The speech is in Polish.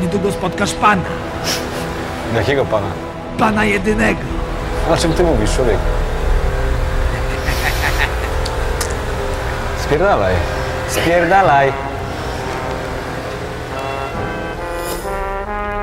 niedługo spotkasz pana. Jakiego pana? Pana jedynego. O czym ty mówisz, człowiek? Spierdalaj. Spierdalaj.